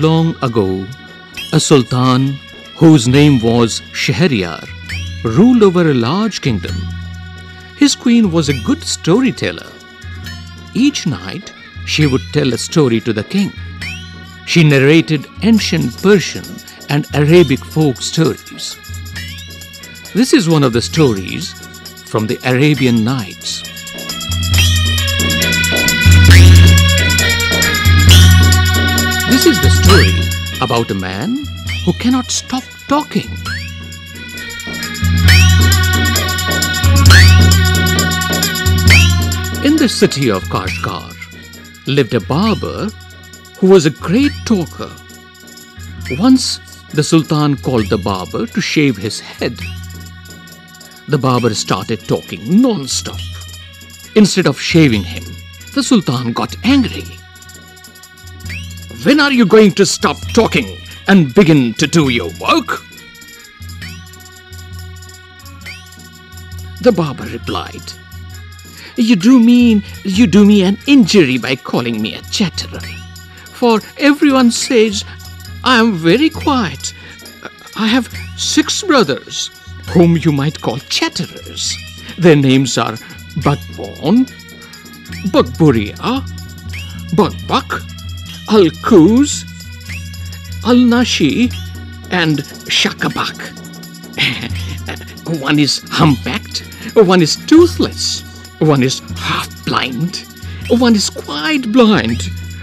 long ago, a sultan whose name was Shahryar ruled over a large kingdom. His queen was a good storyteller. Each night, she would tell a story to the king. She narrated ancient Persian and Arabic folk stories. This is one of the stories from the Arabian Nights. About a man who cannot stop talking. In the city of Kashgar lived a barber who was a great talker. Once the Sultan called the barber to shave his head. The barber started talking non-stop. Instead of shaving him, the Sultan got angry. When are you going to stop talking and begin to do your work? The barber replied, You do mean you do me an injury by calling me a chatterer. For everyone says I am very quiet. I have six brothers, whom you might call chatterers. Their names are Bugbon, Bugburia, Bugbuk, Alkuz, Alnashi, and Shakabak. one is humpbacked, one is toothless, one is half blind, one is quite blind,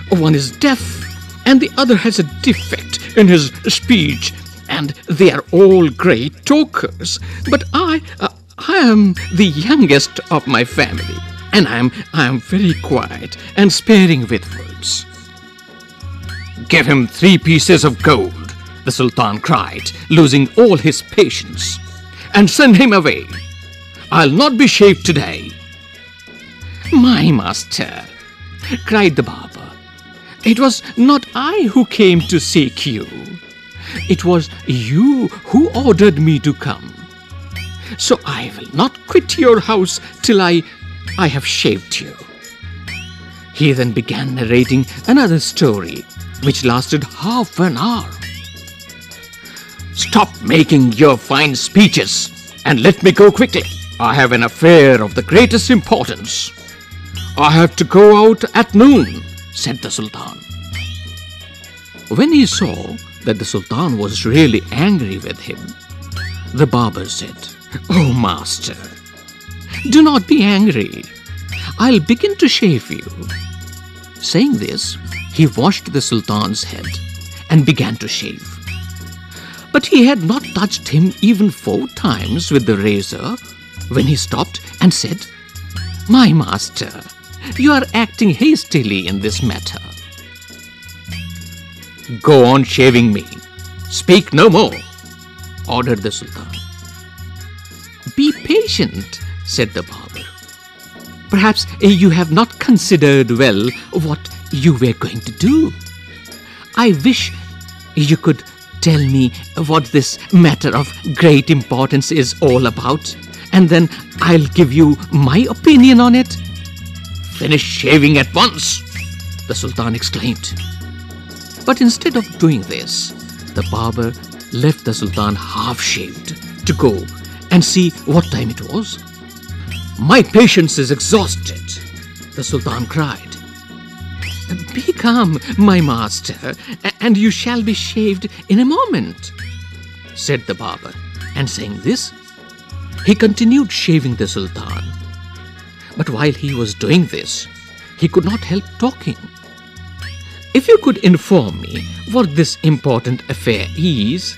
one is deaf, and the other has a defect in his speech, and they are all great talkers. But I, uh, I am the youngest of my family, and I am, I am very quiet and sparing with words. Give him three pieces of gold, the Sultan cried, losing all his patience, and send him away. I'll not be shaved today. My master, cried the barber, it was not I who came to seek you. It was you who ordered me to come. So I will not quit your house till I, I have shaved you. He then began narrating another story, which lasted half an hour. Stop making your fine speeches and let me go quickly. I have an affair of the greatest importance. I have to go out at noon said the Sultan. When he saw that the Sultan was really angry with him, the barber said, Oh, master, do not be angry. I'll begin to shave you. Saying this, he washed the Sultan's head and began to shave. But he had not touched him even four times with the razor when he stopped and said, My master, you are acting hastily in this matter. Go on shaving me. Speak no more, ordered the Sultan. Be patient, said the barber. Perhaps you have not considered well what you were going to do. I wish you could tell me what this matter of great importance is all about, and then I'll give you my opinion on it. Finish shaving at once, the Sultan exclaimed. But instead of doing this, the barber left the Sultan half shaved to go and see what time it was. My patience is exhausted, the Sultan cried. Be calm, my master, and you shall be shaved in a moment, said the barber. And saying this, he continued shaving the Sultan but while he was doing this, he could not help talking. If you could inform me what this important affair is,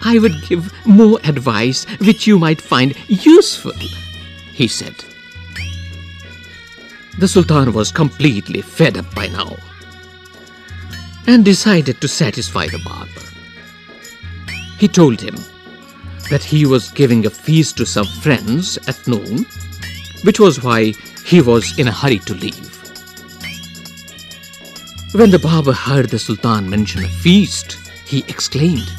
I would give more advice which you might find useful, he said. The Sultan was completely fed up by now and decided to satisfy the barber. He told him that he was giving a feast to some friends at noon which was why he was in a hurry to leave. When the barber heard the Sultan mention a feast, he exclaimed,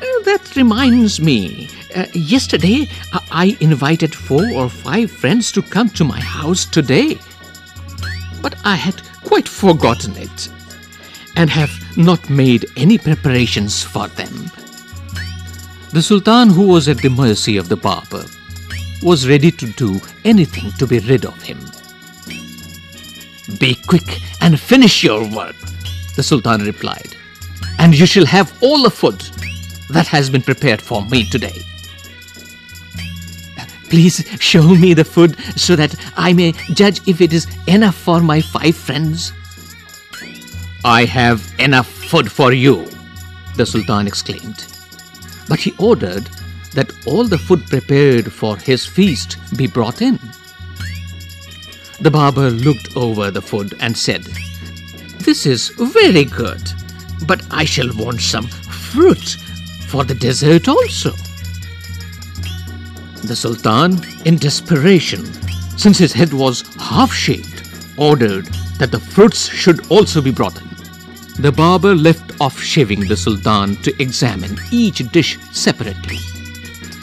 uh, That reminds me. Uh, yesterday, I invited four or five friends to come to my house today. But I had quite forgotten it. and have not made any preparations for them. The Sultan, who was at the mercy of the barber, was ready to do anything to be rid of him. Be quick and finish your work, the Sultan replied, and you shall have all the food that has been prepared for me today. Please show me the food so that I may judge if it is enough for my five friends. I have enough food for you, the Sultan exclaimed. But he ordered that all the food prepared for his feast be brought in. The barber looked over the food and said, This is very good, but I shall want some fruit for the dessert also. The Sultan, in desperation, since his head was half shaved, ordered that the fruits should also be brought in. The barber left off shaving the Sultan to examine each dish separately.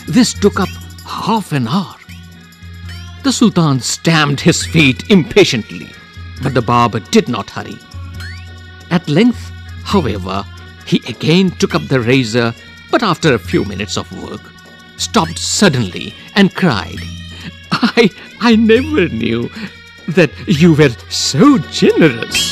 This took up half an hour. The Sultan stamped his feet impatiently, but the barber did not hurry. At length, however, he again took up the razor, but after a few minutes of work, stopped suddenly and cried, I, I never knew that you were so generous.